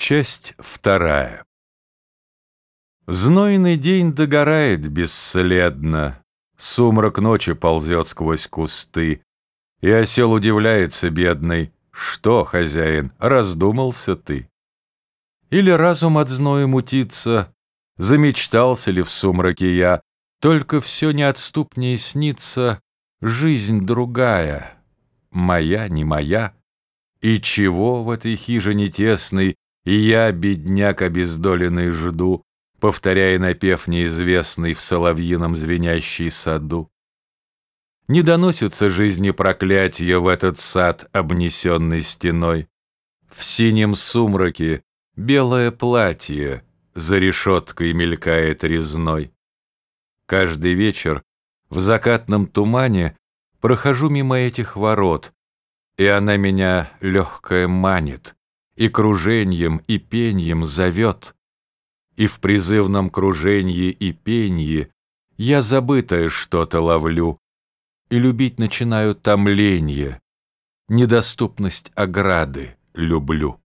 Часть вторая. Знойный день догорает бесследно, Сумрак ночи ползет сквозь кусты, И осел удивляется бедный, Что, хозяин, раздумался ты? Или разум от зноя мутится, Замечтался ли в сумраке я, Только все неотступнее снится. Жизнь другая, моя, не моя. И чего в этой хижине тесной и я, бедняк обездоленный, жду, Повторяя напев неизвестный В соловьином звенящий саду. Не доносится жизни проклятия В этот сад, обнесенный стеной. В синем сумраке белое платье За решеткой мелькает резной. Каждый вечер в закатном тумане Прохожу мимо этих ворот, И она меня легкая манит — и кружением, и пеньем зовет. И в призывном круженье и пенье Я забытое что-то ловлю, И любить начинаю томленье, Недоступность ограды люблю.